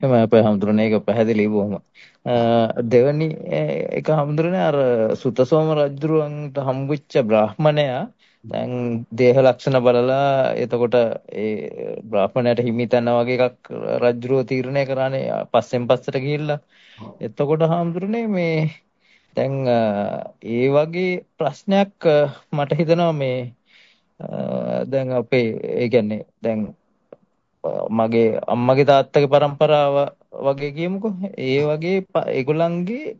එහෙම අපේ හැමතුරනේ ඒක පැහැදිලි බොහොම. දෙවැනි එක හැමතුරනේ අර සුතසෝම රජුරන්ට හම්බුච්ච බ්‍රාහ්මණයා දැන් දේහ ලක්ෂණ බලලා එතකොට ඒ බ්‍රාහ්මණයට හිමි තැන වගේ එකක් රජුරෝ තීරණය කරානේ පස්සෙන් පස්සට ගිහිල්ලා. එතකොට හැමතුරනේ මේ දැන් ඒ වගේ ප්‍රශ්නයක් මට හිතෙනවා මේ දැන් අපේ ඒ කියන්නේ දැන් මගේ අම්මගේ තාත්තගේ પરම්පරාව වගේ කියමුකෝ. ඒ වගේ ඒගොල්ලන්ගේ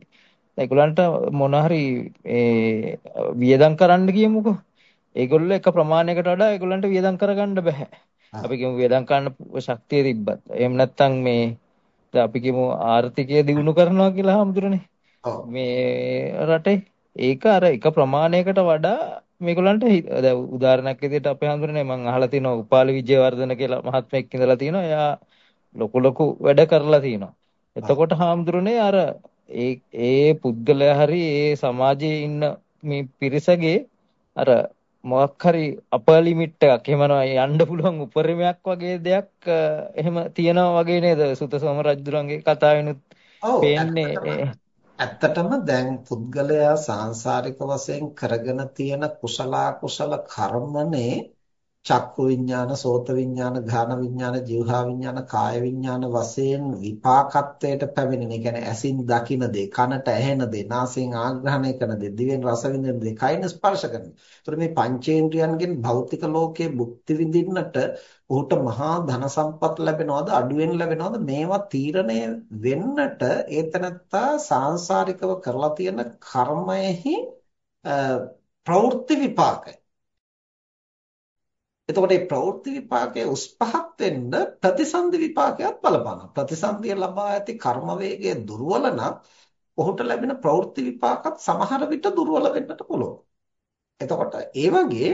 ඒගොල්ලන්ට මොන හරි ඒ වියදම් කරන්න කියමුකෝ. ඒගොල්ලෝ එක ප්‍රමාණයකට වඩා ඒගොල්ලන්ට වියදම් කරගන්න බෑ. අපි කියමු වියදම් කරන්න ශක්තිය තිබ්බත්. එහෙම නැත්නම් මේ අපි කියමු ආර්ථිකය දියුණු කරනවා කියලා හම්දුරනේ. මේ රටේ ඒක අර එක ප්‍රමාණයකට වඩා මේගොල්ලන්ට දැන් උදාහරණයක් විදිහට අපේ හඳුනන්නේ මම අහලා තිනවා උපාලි විජේවර්ධන කියලා මහත්මයෙක් ඉඳලා තිනවා. එයා ලොකු ලොකු වැඩ කරලා තිනවා. එතකොට හාමුදුරනේ අර ඒ ඒ පුද්ගලයා හරි ඒ සමාජයේ ඉන්න මේ පිරිසගේ අර මොකක් හරි අපර් ලිමිට් එකක් එහෙම යන්න පුළුවන් උපරිමයක් වගේ දෙයක් එහෙම තියනවා වගේ නේද සුතසෝම රජුරන්ගේ කතාවෙනුත් පේන්නේ ඇත්තටම දැන් පුද්ගලයා සාංශාරික වශයෙන් කරගෙන තියෙන කුසල කුසල කර්මනේ චක්කු විඥාන, සෝත විඥාන, ඝාන විඥාන, જીවහා විඥාන, කාය විඥාන වශයෙන් විපාකත්වයට පැමිණෙන. ඒ කියන්නේ ඇසින් දකින දේ, කනට ඇහෙන දේ, නාසයෙන් ආග්‍රහණය කරන දේ, දිවෙන් රස විඳින දේ, කයින් ස්පර්ශ කරන දේ. ඒතර මේ පංචේන්ද්‍රයන්ගෙන් භෞතික ලෝකයේ භුක්ති විඳින්නට ඔහුට මහා ධන සම්පත් ලැබෙනවද අඩුවෙන් ලැබෙනවද මේවා තීරණය වෙන්නට ඒතනත්තා සාංශාරිකව කරලා තියෙන කර්මයෙහි ප්‍රවෘත්ති විපාකය එතකොට මේ ප්‍රවෘත්ති විපාකයේ උස් පහත් වෙන්න ප්‍රතිසන්දි විපාකයක් බලපානවා. ප්‍රතිසන්දිය ලබා ඇති කර්ම වේගය දුර්වල නම් ඔහුට ලැබෙන ප්‍රවෘත්ති විපාකත් සමහර විට දුර්වල වෙන්නට පුළුවන්. එතකොට ඒ වගේ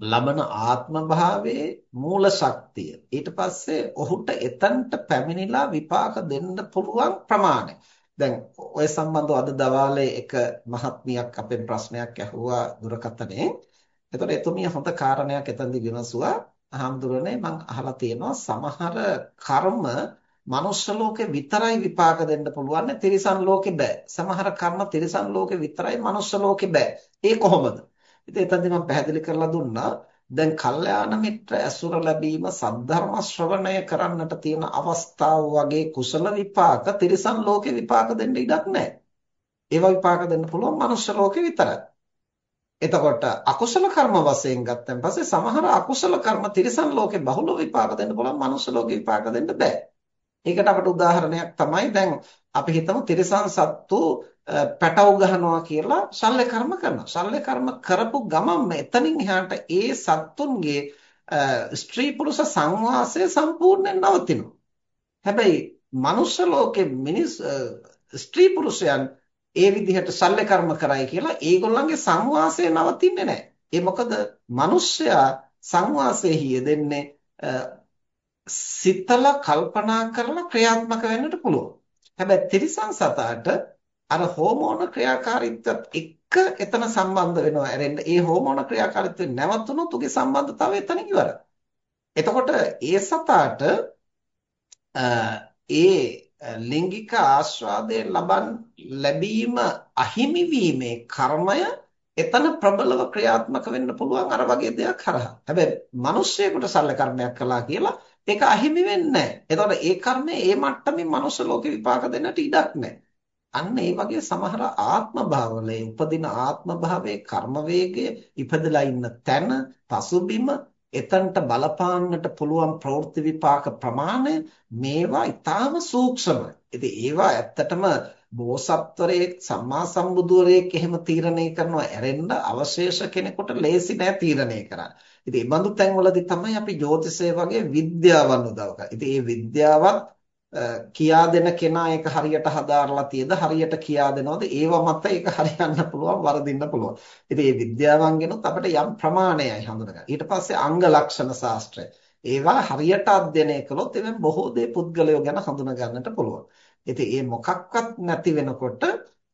ලබන ආත්ම භාවයේ මූල ශක්තිය ඊට පස්සේ ඔහුට එතනට පැමිණිලා විපාක දෙන්න පුළුවන් ප්‍රමාණය. දැන් ඔය සම්බන්ධව අද දවාලේ එක මහත්මියක් අපෙන් ප්‍රශ්නයක් ඇහුවා දුරකථනයේ එතකොට එතුමිය හොඳ කාරණයක් එතනදි විමසුවා. අහම්දුරනේ මම අහලා තියෙනවා සමහර කර්ම මනුෂ්‍ය ලෝකේ විතරයි විපාක දෙන්න පුළුවන් තිරිසන් ලෝකේ බෑ. සමහර කර්ම තිරිසන් ලෝකේ විතරයි මනුෂ්‍ය ලෝකේ බෑ. ඒ කොහොමද? ඉතින් එතනදි මම පැහැදිලි කරලා දුන්නා. දැන් කල්යාණ මිත්‍ර ඇසුර ලැබීම සද්ධර්ම ශ්‍රවණය කරන්නට තියෙන අවස්ථාව වගේ කුසල විපාක තිරිසන් ලෝකේ විපාක දෙන්න ඉඩක් නැහැ. ඒවා විපාක දෙන්න පුළුවන් මනුෂ්‍ය ලෝකේ විතරයි. එතකොට අකුසල කර්ම වශයෙන් ගත්තන් පස්සේ සමහර අකුසල කර්ම තිරිසන් ලෝකේ බහුල විපාක දෙන්න පුළුවන් මනුස්ස ලෝකේ විපාක දෙන්න බෑ. ඒකට අපට උදාහරණයක් තමයි දැන් අපි හිතමු තිරිසන් සත්තු පැටව ගහනවා කියලා ශල්‍ය කර්ම කරනවා. ශල්‍ය කර්ම කරපු ගමන් එතනින් එහාට ඒ සත්තුන්ගේ ස්ත්‍රී පුරුෂ සංවාසය සම්පූර්ණයෙන් නවතිනවා. හැබැයි මනුෂ්‍ය ලෝකේ මිනිස් ස්ත්‍රී පුරුෂයන් ඒ විදිහට ශල්‍ය කර්ම කරයි කියලා ඒගොල්ලන්ගේ සංවාසය නවතින්නේ නැහැ. ඒ මොකද මිනිස්සයා සංවාසයේ යෙදෙන්නේ සිතලා කල්පනා කරලා ක්‍රියාත්මක වෙන්නට පුළුවන්. හැබැයි තිරිසන් සතාට අර හෝමෝන ක්‍රියාකාරීත්වයත් එක්ක එතන සම්බන්ධ වෙනවා. ඇරෙන්න ඒ හෝමෝන ක්‍රියාකාරීත්වය නැවතුනොත් උගේ සම්බන්ධතාවය එතන ඉවරයි. එතකොට ඒ සතාට ඒ ලිංගික ආස්වාදය ලබන් ලැබීම අහිමි වීමේ කර්මය එතන ප්‍රබලව ක්‍රියාත්මක වෙන්න පුළුවන් අර වගේ දෙයක් හරහා. හැබැයි මිනිස්සෙකුට සල්ල කර්මයක් කළා කියලා ඒක අහිමි වෙන්නේ නැහැ. එතකොට ඒ කර්මය ඒ මට්ටමින් මනුස්ස ලෝකේ විපාක දෙන්නට ඉඩක් නැහැ. අන්න ඒ වගේ සමහර ආත්ම භාවලේ උපදින ආත්ම භාවයේ කර්ම වේගය ඉපදලා ඉන්න තැන පසුබිම එතනට බලපාන්නට පුළුවන් ප්‍රවෘත්ති විපාක ප්‍රමාණය මේවා ඊටාම සූක්ෂමයි. ඉතින් ඒවා ඇත්තටම බෝසත්වරයෙක් සම්මා සම්බුදුවරයෙක් එහෙම තීරණය කරනවා ඇරෙන්න අවශේෂ කෙනෙකුට ලේසි නෑ තීරණය කරන්න. ඉතින් මේ බඳු තැන්වලදී තමයි අපි ජ්‍යොතිෂය වගේ විද්‍යාවන් උදව් කරන්නේ. ඉතින් මේ විද්‍යාවත් කියා දෙන කෙනා ඒක හරියට හදාarලා තියද හරියට කියා දෙනවද ඒව මත ඒක හරියන්න පුළුවන් වරදින්න පුළුවන්. ඉතින් මේ විද්‍යාවන්ගෙනුත් අපිට යම් ප්‍රමාණයයි හඳුනගන්න. ඊට පස්සේ අංග ලක්ෂණ ශාස්ත්‍රය. ඒවා හරියට අධ්‍යයනය කළොත් එවෙන් බොහෝ දේ පුද්ගලයෝ ගැන හඳුන ගන්නට පුළුවන්. ඉතින් මේ මොකක්වත් නැති වෙනකොට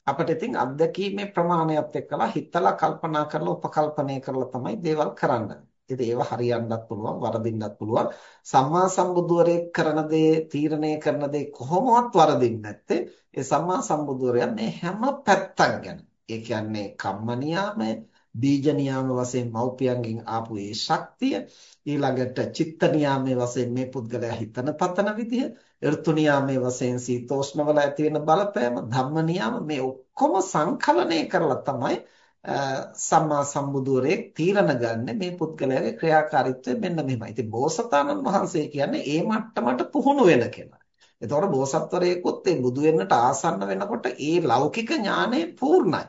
අපිට ඉතින් අත්දැකීමේ ප්‍රමාණයත් එක්කලා හිතලා කල්පනා කරලා උපකල්පනය කරලා තමයි දේවල් කරන්න. ඉතින් ඒවා හරියන්නත් පුළුවන් වරදින්නත් පුළුවන්. සම්මා සම්බුදුවරේ කරන දේ තීරණය කරන දේ කොහොමවත් වරදින්නේ නැත්තේ ඒ සම්මා සම්බුදුවරයා මේ හැම පැත්තක් ගැන. ඒ කියන්නේ කම්ම නියාමය, බීජ නියාම වශයෙන් මෞපියන්ගෙන් ආපු ඒ ශක්තිය, ඊළඟට චිත්ත නියාමයේ වශයෙන් මේ පුද්ගලයා හිතන පතන විදිහ, ඍතු නියාමයේ වශයෙන් සීතෝෂ්ණවල ඇති වෙන බලපෑම, ධම්ම නියාම මේ ඔක්කොම සංකලනය කරලා තමයි සම්මා සම්බුදුරේ තීරණ ගන්න මේ පුද්ගලයාගේ ක්‍රියාකාරීත්වය මෙන්න මෙහෙමයි. ඉතින් බෝසතාණන් වහන්සේ කියන්නේ ඒ මට්ටමට පුහුණු වෙන කෙනා. එතකොට බෝසත්වරයෙකුත් ඒ බුදු වෙන්නට ආසන්න වෙනකොට ඒ ලෞකික ඥානය පූර්ණයි.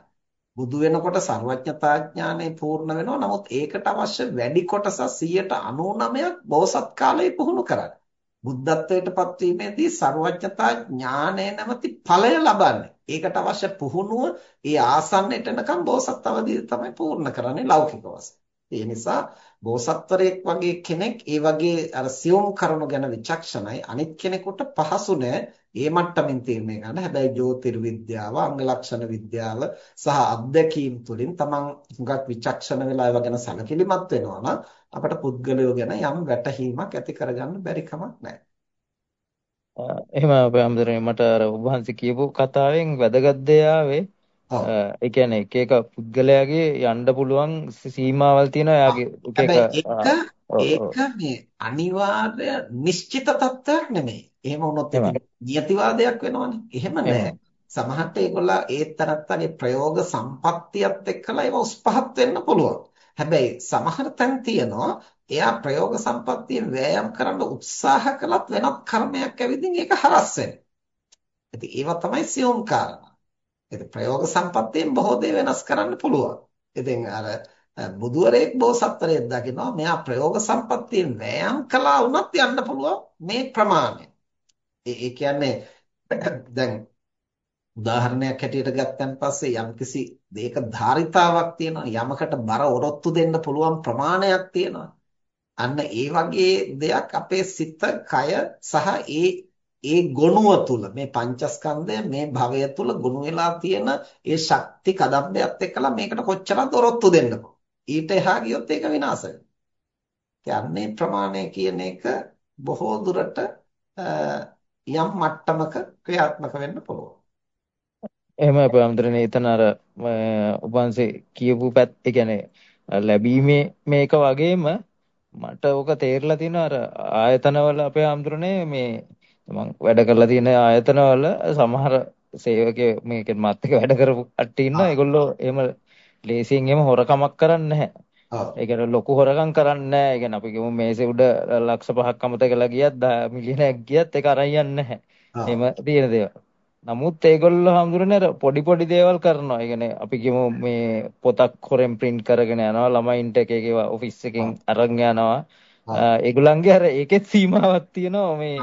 බුදු වෙනකොට සර්වඥතා ඥානය පූර්ණ වෙනවා. නමුත් ඒකට අවශ්‍ය වැඩි කොටස 99ක් බෝසත් කාලයේ පුහුණු කරන්නේ. බුද්ධත්වයට පත්වීමේදී සර්වඥතා ඥානය නැමැති ඵලය ලබන්නේ. ඒකට අවශ්‍ය පුහුණුව ඒ ආසන්නයට එනකම් බෝසත් අවදීද තමයි පූර්ණ කරන්නේ ලෞකික වශයෙන්. ඒ නිසා බෝසත්වරයෙක් වගේ කෙනෙක් ඒ වගේ අර සියුම් කරුණු ගැන විචක්ෂණයි අනිත් කෙනෙකුට පහසු නෑ ඒ මට්ටමින් තීරණය ගන්න. හැබැයි ජ්‍යොතිර්විද්‍යාව, අංග ලක්ෂණ විද්‍යාව සහ අත්දැකීම් තුළින් තමන් හුඟක් විචක්ෂණ වෙලා ඒවා ගැන සැලකිලිමත් වෙනවා නම් අපට පුද්ගලයෝ ගැන යම් වැටහීමක් ඇති කරගන්න බැරි කමක් නැහැ. එහෙම අපේ අම්දරේ මට අර ඔබ වහන්සේ කියපු කතාවෙන් වැදගත් දේ ආවේ ඒ කියන්නේ එක එක පුද්ගලයාගේ යන්න පුළුවන් සීමාවල් තියෙනවා එයාගේ එක එක ඒක මේ අනිවාර්ය නිශ්චිත තත්ත්වයක් නෙමෙයි. එහෙම වුණොත් නියතිවාදයක් වෙනවනේ. එහෙම නෑ. සමහරට ඒගොල්ලා ඒ තරත්තගේ ප්‍රයෝග සම්පත්තියත් එක්කලා ඒව උස් පහත් වෙන්න පුළුවන්. හැබැයි සමහර තැන් තියෙනවා එයා ප්‍රයෝග සම්පත්තියෙන් වෑයම් කරන්න උත්සාහ කළත් වෙනත් කර්මයක් ඇවිදින් ඒක හරස් වෙනවා. ඉතින් ඒවා තමයි සියුම් කාරණා. ඉතින් ප්‍රයෝග සම්පත්තියෙන් බොහෝ දේ වෙනස් කරන්න පුළුවන්. ඉතින් අර බුදුවරයෙක් බෝසත්වරයෙක් දකිනවා මෙයා ප්‍රයෝග සම්පත්තියෙන් වෑයම් කළා වුණත් යන්න පුළුවන් මේ ප්‍රමාණය. ඒ කියන්නේ දැන් උදාහරණයක් හැටියට ගත්තන් පස්සේ යම්කිසි දෙයක ධාරිතාවක් තියෙනවා යමකට බර ඔරොත්තු දෙන්න පුළුවන් ප්‍රමාණයක් තියෙනවා. අන්න ඒ වගේ දෙයක් අපේ සිත, කය සහ ඒ ඒ ගොනුව තුල මේ පංචස්කන්ධය මේ භවය තුල ගොනු වෙලා තියෙන ඒ ශක්ති කදම්බයත් එක්කලා මේකට කොච්චරක් දොරොත්තු දෙන්න ඊට එහා ගියොත් ඒක විනාශ වෙනවා. ප්‍රමාණය කියන එක බොහෝ දුරට යම් මට්ටමක ක්‍රියාත්මක වෙන්න පුළුවන්. එහෙම අපේ අම්තරනේ එතන අර උපන්සේ කියපු පැත්ත ඒ කියන්නේ ලැබීමේ මේක වගේම මට ඕක තේරලා තියෙනවා අර ආයතනවල අපේ අම්තරනේ මේ මම වැඩ කරලා තියෙන ආයතනවල සමහර සේවකයෝ මේකෙන් මාත් එක්ක වැඩ කරපු කට්ටිය ඉන්නවා. ඒගොල්ලෝ එහෙම ලේසියෙන් එහෙම හොරකමක් කරන්නේ නැහැ. ඒ කියන්නේ ලොකු හොරකම් කරන්නේ නැහැ. ඒ කියන්නේ අපි කියමු මේසේ උඩ ලක්ෂ 5ක් අමතකලා ගියත් මිලියනයක් ගියත් ඒක අරන් යන්නේ නැහැ. එහෙම තියෙන දේවල්. නමුත් ඒගොල්ලෝ හඳුරන්නේ අර පොඩි පොඩි දේවල් කරනවා. ඒ කියන්නේ අපි කියමු මේ පොතක් හොරෙන් print කරගෙන යනවා. ළමයින්ට එක එක ඔෆිස් එකෙන් අරන් යනවා. ඒගොල්ලන්ගේ අර ඒකෙත් සීමාවක් තියෙනවා මේ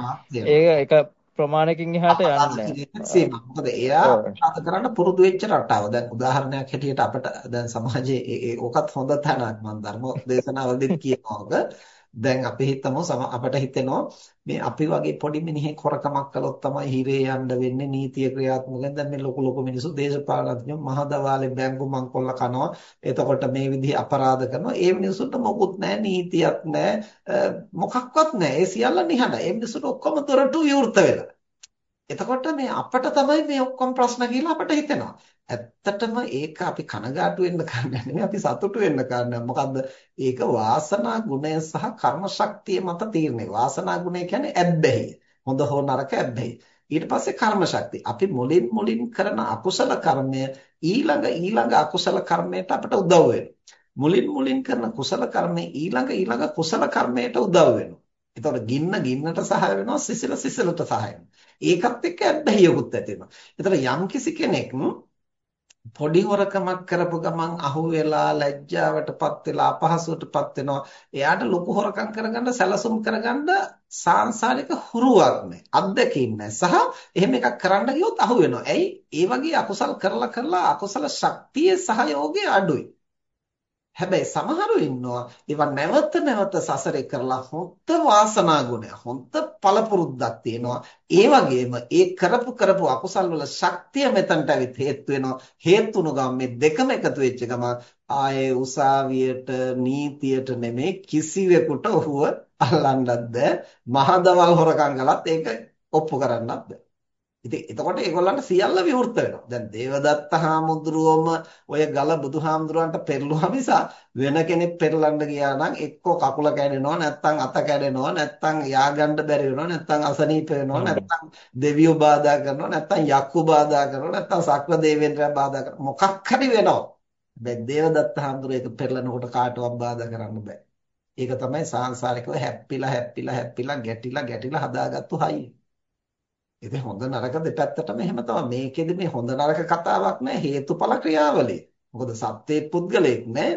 ඒක එක ප්‍රමාණයකින් එහාට යන්නේ නැහැ. මොකද එයා අත කරන්න පුරුදු වෙච්ච රටාව. දැන් උදාහරණයක් හැටියට අපිට දැන් සමාජයේ ඕකත් හොඳ තැනක් මම ධර්ම දේශනාවලදීත් කියනවා. දැන් අපි හිතමු අපිට හිතෙනවා මේ අපි වගේ පොඩි මිනිහෙක් හොරකමක් කළොත් තමයි හිරේ යන්න වෙන්නේ නීතිය ක්‍රියාත්මක වෙන දැන් මේ ලොකු ලොකු මිනිස්සු දේශපාලනඥයෝ මහදවාලේ බැංකු මංකොල්ල කනවා. එතකොට මේ විදිහ අපරාධ කරනවා. ඒ මිනිස්සුන්ට මොකුත් නැහැ නීතියක් නැහැ මොකක්වත් නැහැ ඒ සියල්ල නිහඬයි. ඒ මිනිස්සුන්ට ඔක්කොම දොරටු විවෘත වෙලා. එතකොට මේ අපිට තමයි මේ ඔක්කොම ප්‍රශ්න කියලා අපිට හිතෙනවා. ඇත්තටම ඒක අපි කනගාටු වෙන්න කාරණයක් නෙමෙයි අපි සතුටු වෙන්න කාරණයක්. මොකද්ද? ඒක වාසනා ගුණය සහ කර්ම ශක්තිය මත තීරණය. වාසනා ගුණය කියන්නේ ඇබ්බැහිය. හොඳ හෝ නරක ඇබ්බැහිය. ඊට පස්සේ කර්ම ශක්තිය. අපි මුලින් මුලින් කරන අකුසල කර්මය ඊළඟ ඊළඟ අකුසල කර්මයට අපට උදව් මුලින් මුලින් කරන කුසල කර්මය ඊළඟ ඊළඟ කුසල කර්මයට උදව් වෙනවා. එතකොට ගින්න ගින්නට සහාය වෙනවා සිසිල සිසිලට සහාය ඒකත් එක්ක ඇබ්බැහියකුත් ඇති වෙනවා. එතකොට යම්කිසි කෙනෙක් පොඩි හොරකමක් කරපු ගමන් අහු වෙලා ලැජ්ජාවටපත් වෙලා අපහසුවටපත් වෙනවා. එයාට ලොකු හොරකම් කරගන්න සැලසුම් කරගන්න සාංශාරික හුරුවක් නැහැ. අත්දැකීම් නැහැ. සහ එහෙම එකක් කරන්න ගියොත් අහු වෙනවා. ඇයි? ඒ වගේ අකුසල් කරලා කරලා අකුසල ශක්තියේ සහයෝගය අඩුයි. හැබැයි සමහරු ඉන්නවා ඒවා නැවත නැවත සසරේ කරලා හොත් වාසනා ගුණය හොත් පළපුරුද්දක් තියෙනවා ඒ වගේම ඒ කරපු කරපු අකුසල් වල ශක්තිය මෙතනට ඇවිත් හේතු වෙනවා හේතුණු ගම මේ දෙකම එකතු වෙච්ච ගම ආයේ උසාවියට නීතියට නෙමෙයි කිසිවෙකුට ඔහුව අල්ලන්නත් බෑ. මහදවල් හොරකම් කළත් ඒක ඔප්පු කරන්නත් බෑ. ඉතින් එතකොට ඒගොල්ලන්ට සියල්ල විවෘත වෙනවා. දැන් දේවදත්ත හාමුදුරුවෝම ඔය ගල බුදුහාමුදුරන්ට පෙරළුවා මිසා වෙන කෙනෙක් පෙරලන්න ගියා නම් එක්කෝ කකුල කැඩෙනවා නැත්නම් අත කැඩෙනවා නැත්නම් යආගන්න බැරි වෙනවා නැත්නම් අසනීප වෙනවා නැත්නම් දෙවියෝ බාධා කරනවා නැත්නම් යක්කු බාධා කරනවා නැත්නම් සක්‍ර දේවේන්ද්‍රයන් බාධා කරනවා මොකක් හරි වෙනවා. හැබැයි දේවදත්ත හාමුදුරුවෝ ඒක පෙරලනකොට කාටවත් බාධා කරන්න බෑ. ඒක තමයි සාංශාරිකව හැප්පිලා හැප්පිලා හැප්පිලා ගැටිලා ගැටිලා හදාගත්තු හයිය. ඉතින් හොඳ නරක දෙපැත්තටම එහෙම තමයි. මේකෙදි මේ හොඳ නරක කතාවක් නෑ හේතුඵල ක්‍රියාවලිය. මොකද සත්‍යයේ පුද්ගලයෙක් නෑ.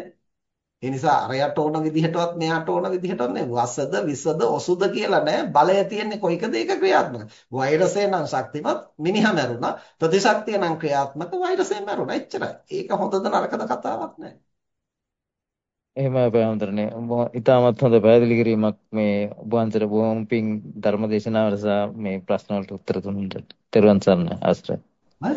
ඒ නිසා අරයට ඕන විදිහටවත් මෙයාට ඕන විදිහටවත් නෑ. වසද විසද ඔසුද කියලා නෑ. බලය තියෙන්නේ කොයිකද ඒක ක්‍රියාත්මක. වෛරසය නම් ශක්තිමත් මිනිහා මැරුණා. ප්‍රතිශක්තිය නම් ක්‍රියාත්මක වෛරසය මැරුණා. එච්චරයි. ඒක හොඳද නරකද කතාවක් නෑ. එහෙම පැහැදිලිනේ ඉතාමත් හොඳ පැහැදිලි කිරීමක් මේ ඔබ වහන්සේට බොහොම පිං ධර්ම දේශනාවට සහ මේ ප්‍රශ්න වලට උත්තර දුන්නට. තෙරුවන් සරණයි ආශ්‍රය. හරි